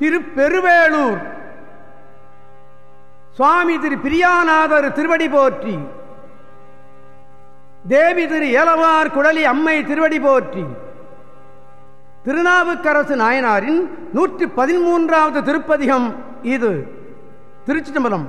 திருப்பெருவேளூர். சுவாமி திரு பிரியாநாதர் திருவடி போற்றி. தேவி திரு ஏலவார் குடலி அம்மை திருவடி போற்றி. திருநாவுக்கரசு நாயனாரின் நூற்றி பதிமூன்றாவது திருப்பதிகம் இது. திருச்சி தம்பலம்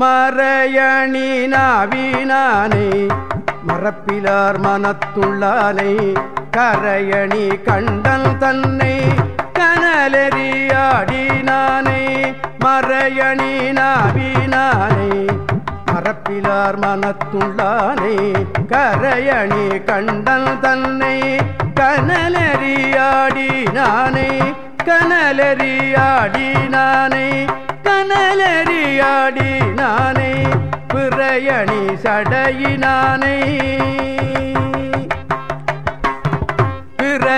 மறையணி நாவினானை மரப்பிலார் மனத்துள்ளானை கரையணி கண்டன் தன்னை கனலெறியாடினானை மறையணி நாவினானை மரப்பிலார் மனத்துள்ளானை கரையணி கண்டன் தன்னை. கனலெறியாடினானை கனலெறியாடினானை கனலெறியாடினானை பிறையணி சடையினானை.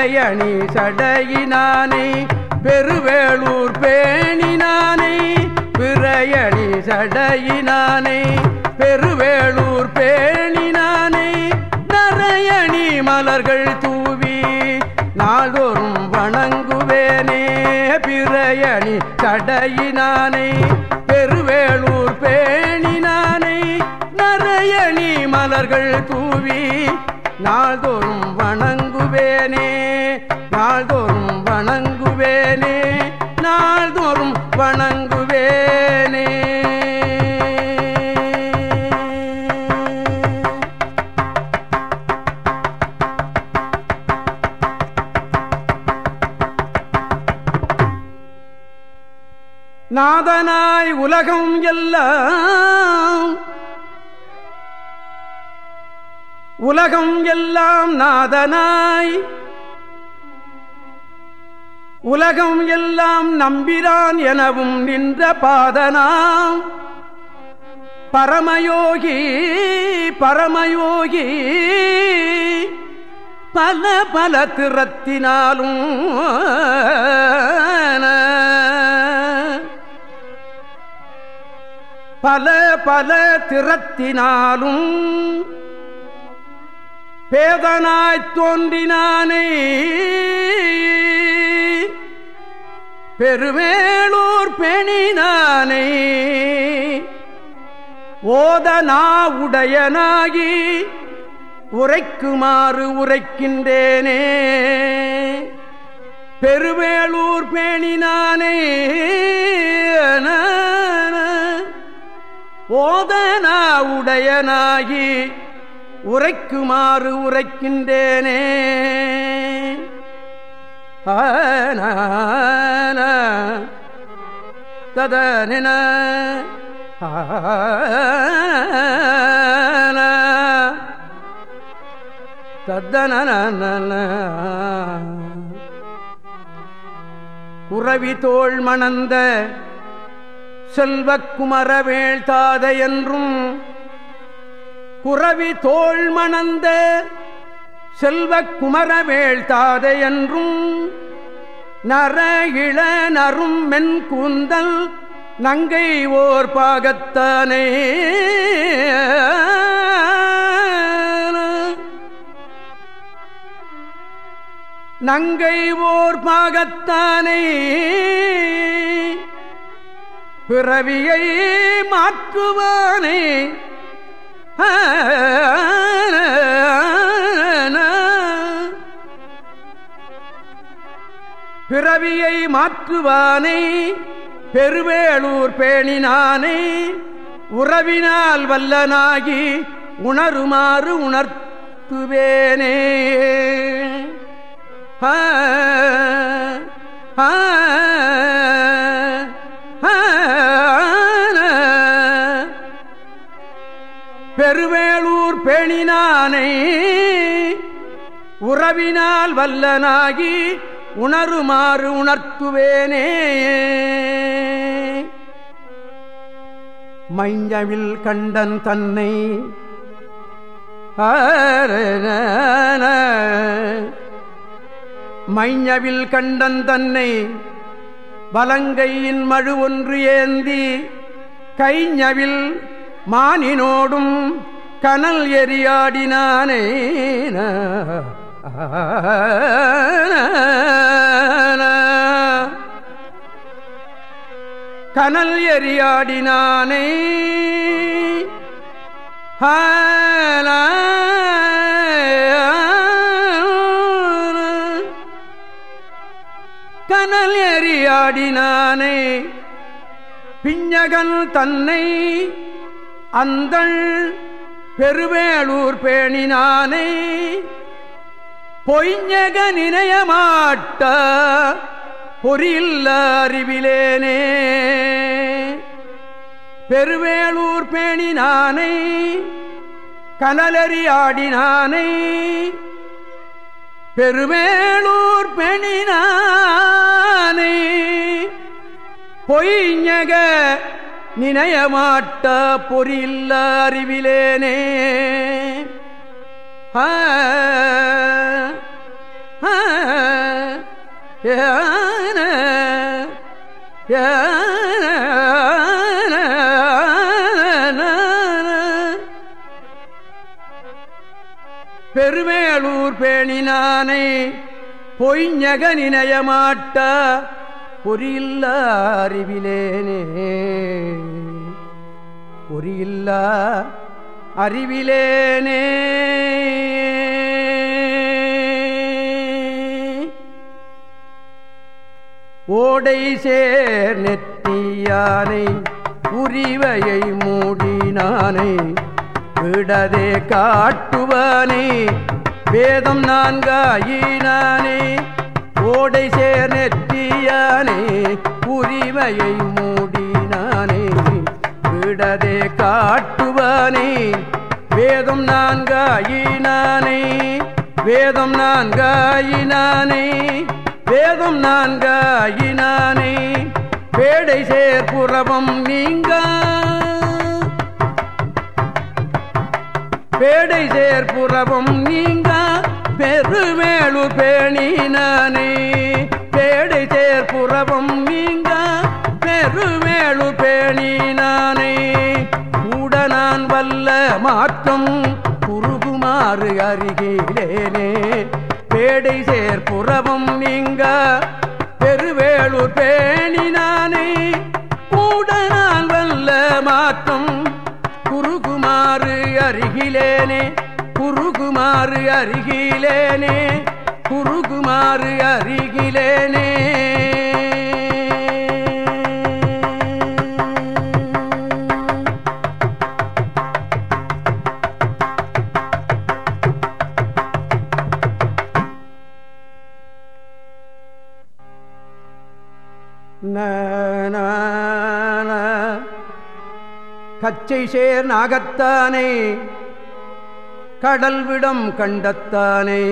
சடையணி சடையினானை. பெருவேளூர் பேணினானை. பிறையணி சடையினானை. பெருவேளூர் பேணினானை. நரையணி மலர்கள் தூவி நாள்தோறும் வணங்குவேனே. பிறையணி சடையினானை. பெருவேளூர் பேணினானை. நரையணி மலர்கள் தூவி நாள்தோறும் வணங்கு வணங்குவேனே நாள்தோறும் வணங்குவேனே நாள்தோறும் வணங்குவேனே. நாதனாய் உலகம் எல்லாம் உலகம் எல்லாம் நாதனாய். உலகம் எல்லாம் நம்பிரான் எனவும் நின்ற பாதனாம். பரமயோகி பரமயோகி. பல பல திறத்தினாலும் பல பல திறத்தினாலும் பேதனாய்த் தோன்றினானே. பெருவேளூர் பெணினானே. ஓதனா உடையனாகி உரைக்குமாறு உரைக்கின்றேனே. பெருவேளூர் பேணினானே. ஓதனா உடையனாகி உரைக்குமாறு உரைக்கின்றேனே. ததனின தத்தன குறவி தோல் மணந்த செல்வக்குமரவேள் வேள்தாத என்றும் குறவி தோல் மணந்த செல்வ குமர தாதை என்றும் நர இள நரும் மென் கூந்தல் நங்கை ஓர் பாகத்தானே. நங்கை ஓர் பாகத்தானே. பிறவியை மாற்றுவானே. பிறவியை மாற்றுவானை பெருவேளூர் பேணினானே உறவினால் வல்லனாகி உணருமாறு உணர்த்துவேனே. ஆ பெருவேளூர் பேணினானை உறவினால் வல்லனாகி உணருமாறு உணர்த்துவேனே. மைஞ்சவில் கண்டன் தன்னை மைஞ்சவில் கண்டன் தன்னை வலங்கையின் மழு ஒன்று ஏந்தி கைஞவில் மானினோடும் கனல் எரியாடினானே. கனல் எரியாடினானே. கனல் எரியாடினானே. பிஞ்சகன் தன்னை அந்த பெருவேளூர் பேணினானே பொய்ஞக நினையமாட்ட பொறியில்ல அறிவிலேனே. பெருவேளூர் பேணினானை கனலறி ஆடினானை பெருவேளூர் பெணினானை பொய்ஞக நினையமாட்ட பொறியில்ல அறிவிலேனே. பெருமேளூர் பேணினானை பொய்ஞக நினையமாட்ட பொறியில்ல அறிவிலேனே பொறியில்ல அறிவிலேனே. ஓடை சேர் நெத்தியானை உரிவையை மூடினானை விடதே காட்டுவானே வேதம் நான்காயினானே. ஓடை சேர் நெற்றியானே உரிமையை மூடினானே விடதே காட்டுவானே வேதம் நான்காயினானே வேதம் நான்காயினானே வேதம் நான்காயினானே பேடை சேர்ப்புறவம் நீங்க. பேடை சேர்ப்புறவம் நீங்க. பெருமேலூர் பேணினானே. பேடை சேர்ப்புறவம் நீங்க பெருமேலூர் பேணினானே. கூட நான் வல்ல மாற்றம் குறுகுமாறு அருகிலேனே. பேடை சேர்ப்புறவம் நீங்க பெருவேளூர் பேணினானே. கூட நான் வல்ல மாற்றம் குறுகுமாறு அருகிலேனே. குறுகுமாறு அருகிலேனே குறுகுமாறு அருகிலேனே. கச்சை சேர் நாகத்தானே கடல் விடம் கண்டத்தானே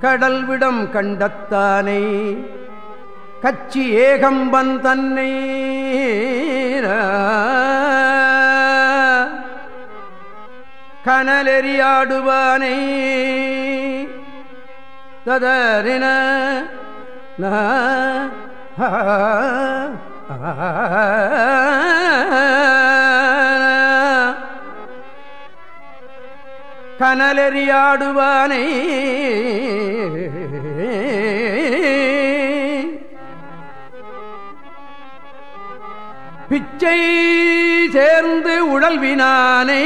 கடல் விடம் கண்டத்தானே கச்சி ஏகம்பன் தன்னை கனலெறியாடுவானை ததறின. கனலெறியாடுவானை. பிச்சை சேர்ந்து உழல்வினானை.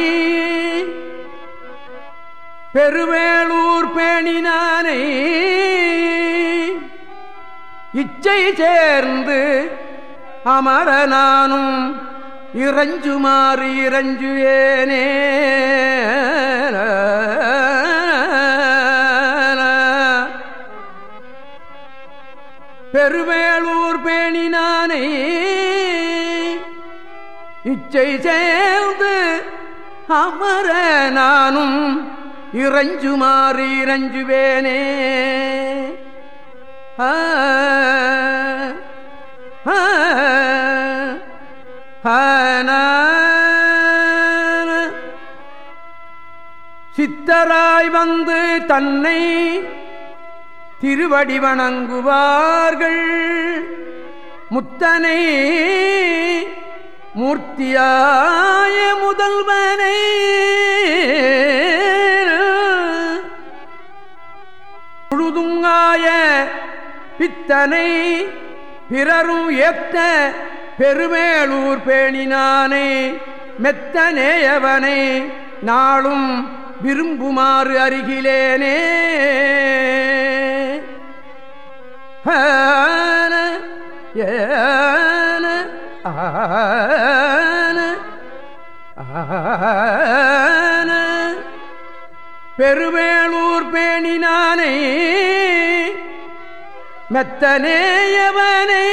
பெருவேளூர் பேணினானை. இச்சை சேர்ந்து அமர நானும் இறஞ்சுமாறு இறஞ்சுவேனே. பெருவேளூர் பேணினானை இச்சை சேர்ந்து அமர நானும் இறஞ்சுமாறு இறஞ்சுவேனே. ஆ சித்தராய் வந்து தன்னை திருவடி வணங்குவார்கள். முத்தனை மூர்த்தியாய முதல்வனை. முழுதுங்காய பித்தனை பிறரும் ஏத்த பெருமேலூர் பேணினானே மெத்தனேயவனை நாளும் விரும்புமாறு அருகிலேனே. ஏன ஆன பெருவேளூர் பேணினானே மெத்தனேயவனை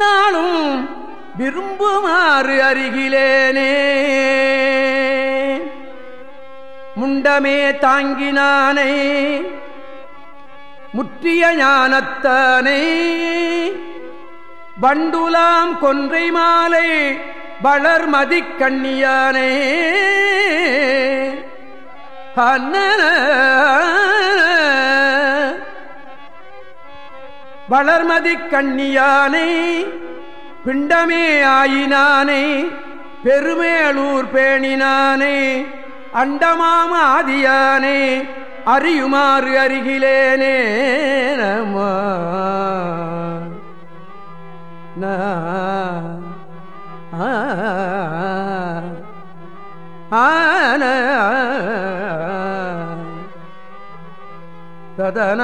நானும் விரும்புமாறு அருகிலேனே முண்டமே தாங்கினானை முற்றிய ஞானத்தானை. வண்டுலாம் கொன்றை மாலை வளர்மதி கண்ணியானே. வளர்மதி கண்ணியானை பிண்டமே ஆயினானை பெருமேலூர் பேணினானே அண்டமாம ஆதியானே அறியுமாறு அருகிலேனே நம. ஆன ததன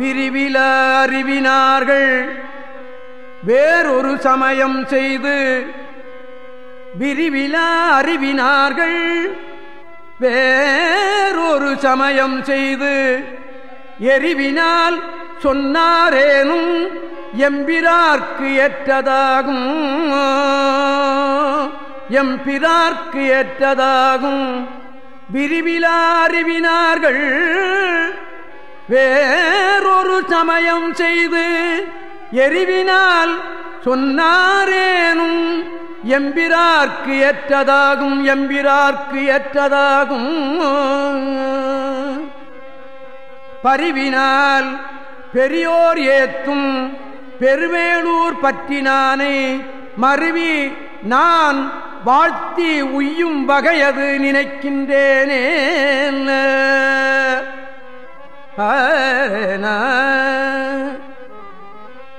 விரிவில அறிவினார்கள். வேறொரு சமயம் செய்து விரிவில அறிவினார்கள். வேறொரு சமயம் செய்து எரிவினால் சொன்னாரேனும் எம்பிரார்க்கு ஏற்றதாகும். எம்பிரார்க்கு ஏற்றதாகும். விரிவிலா அறிவினார்கள். வேறொரு சமயம் செய்து எரிவினால் சொன்னாரேனும் எம்பிரார்க்கு ஏற்றதாகும் எம்பிரார்க்கு ஏற்றதாகும். பரிவினால் பெரியோர் ஏத்தும் பெருவேளூர் பற்றினானே மருவி நான் வாழ்த்தி உய்யும் வகையது நினைக்கின்றேனே.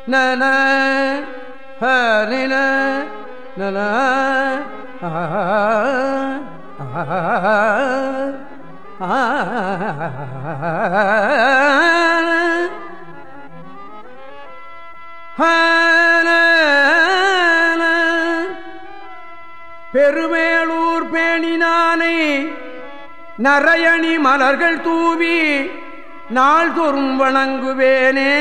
நன ஹரின நன பெருமேளூர் பேணினானை நரையணி மலர்கள் தூவி நாள்தோறும் வணங்குவேனே.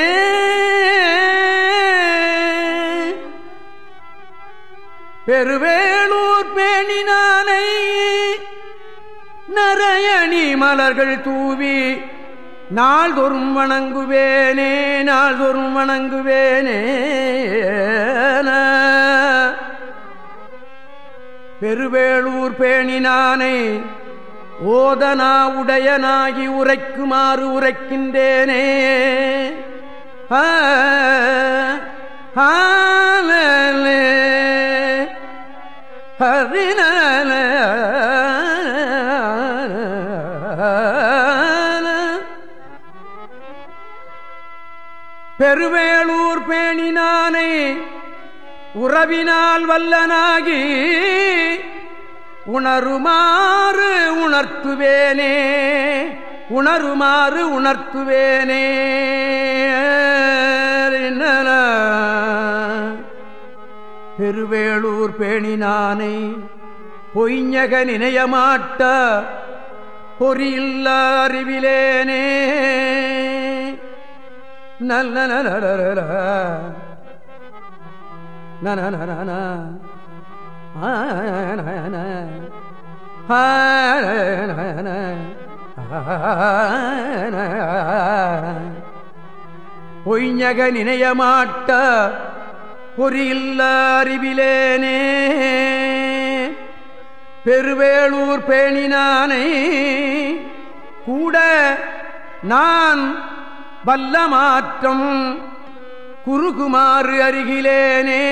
பெருவேளூர் பேணினானை நரையணி மலர்கள் தூவி நாள்தோறும் வணங்குவேனே நாள்தோறும் வணங்குவேனே பெருவேளூர் பேணினானை ஓதனா உடையனாகி உரைக்குமாறு உரைக்கின்றேனே. ஹரின பெருவேளூர் பேணினானை உறவினால் வல்லனாகி உணருமாறு உணர்த்துவேனே உணருமாறு உணர்த்துவேனே பெருவேளூர் பேணினானை பொய்ஞக நினையமாட்ட பொறியில்ல அறிவிலேனே நல்ல நன நன பொய்ஞக நினையமாட்ட பொறியில்ல அறிவிலேனே பெருவேளூர் பேணினானை கூட நான் வல்ல மாற்றம் குறுகுமாறு அருகிலேனே.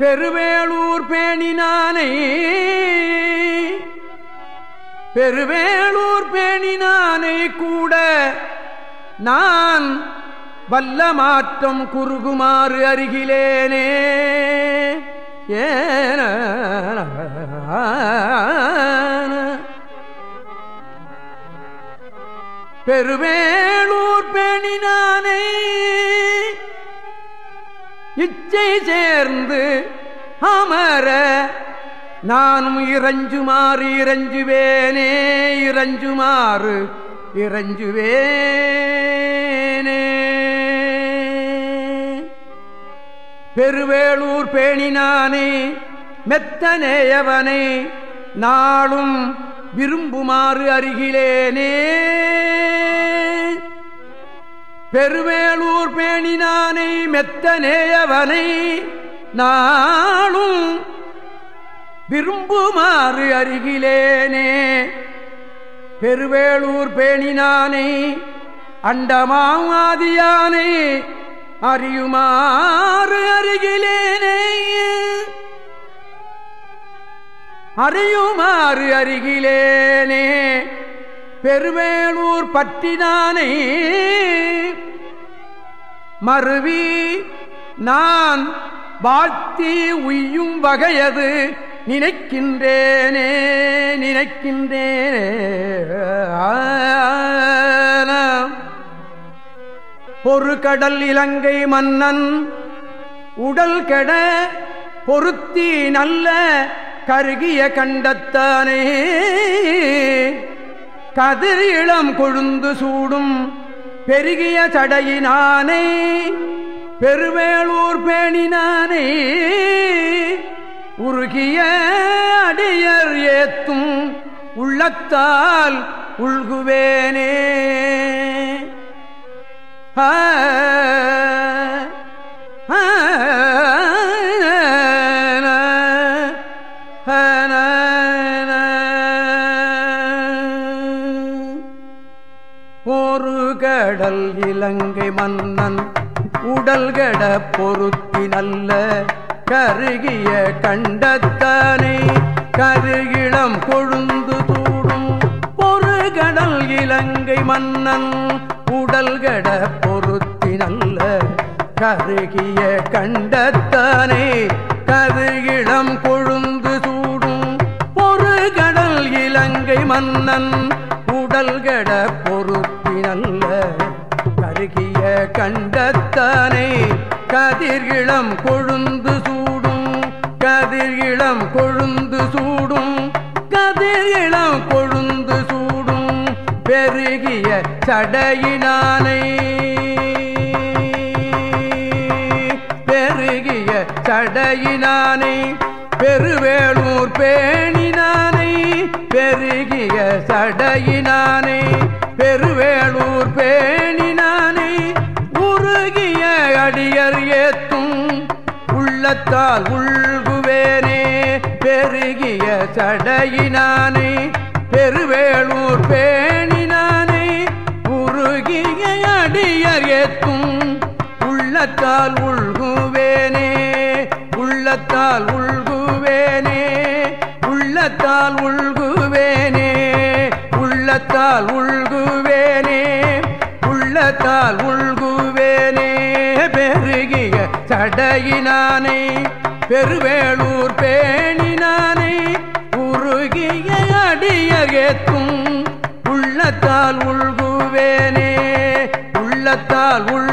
பெருவேளூர் பேணினானை. பெருவேளூர் பேணினானை கூட நான் வல்ல மாற்றம் குறுகுமாறு அருகிலேனே. ஏன பெருவேளூர் பேணினானே. இச்சை சேர்ந்து அமர நானும் இறஞ்சுமாறு இறஞ்சுவேனே இறஞ்சுமாறு இறஞ்சுவேனே. பெருவேளூர் பேணினானே மெத்தனேயவனை நாளும் விரும்புமாறு அருகிலேனே. பெருமேலூர் பேணினானை மெத்தனேயவனை நாளும் விரும்புமாறு அருகிலேனே. பெருவேளூர் பேணினானை அண்டமாதியானை அறியுமாறு அருகிலேனே. அறியுமாறு அருகிலேனே. பெருவேளூர் பற்றினானே மருவி நான் வாழ்த்தி உய்யும் வகையது நினைக்கின்றேனே நினைக்கின்றேனே. பொறு கடல் இலங்கை மன்னன் உடல் கெட பொருத்தி நல்ல கருகிய கண்டத்தானே. கதிர் இளம் கொழுந்து சூடும் பெருகிய சடையினானே பெருவேளூர் பேணினானே உருகிய அடியர் ஏத்தும் உள்ளத்தால் உள்குவேனே. ஆ இலங்கை மன்னன் உடல்கட பொருத்தி நல்ல கருகிய கண்டத்தானே. கருகிளம் கொழுந்து தூடும் ஒரு கடல் இலங்கை மன்னன் உடல்கட பொருத்தி நல்ல கருகிய கண்டத்தானே. கருகிளம் கொழுந்து சூடும் ஒரு கடல் இலங்கை மன்னன் உடல்கட பொருத்தி நல்ல கருகிய கண்டத்தானே கதிர்கிளம் கொழுந்து சூடும் கதிர்கிளம் கொழுந்து சூடும் கதிர்கிளம் கொழுந்து சூடும் பெருகிய சடையினானை. பெருகிய சடையினானை பெருவேளூர் பேணினானை பெருகிய சடையினானை பெருவேளூர் பேணி உள்ளத்தால் உள்குவேனே பெருகிய சடையினானை பெருவேளூர் பேணினானை உருகிய அடியர் ஏத்தும் உள்ளத்தால் உள்குவேனே உள்ளத்தால் உள்குவேனே உள்ளத்தால் உள் சடையினானை பெருவேளூர் பேணினானை உருகிய அடியகேத்தும் உள்ளத்தால் உள்குவேனே உள்ளத்தால் உள்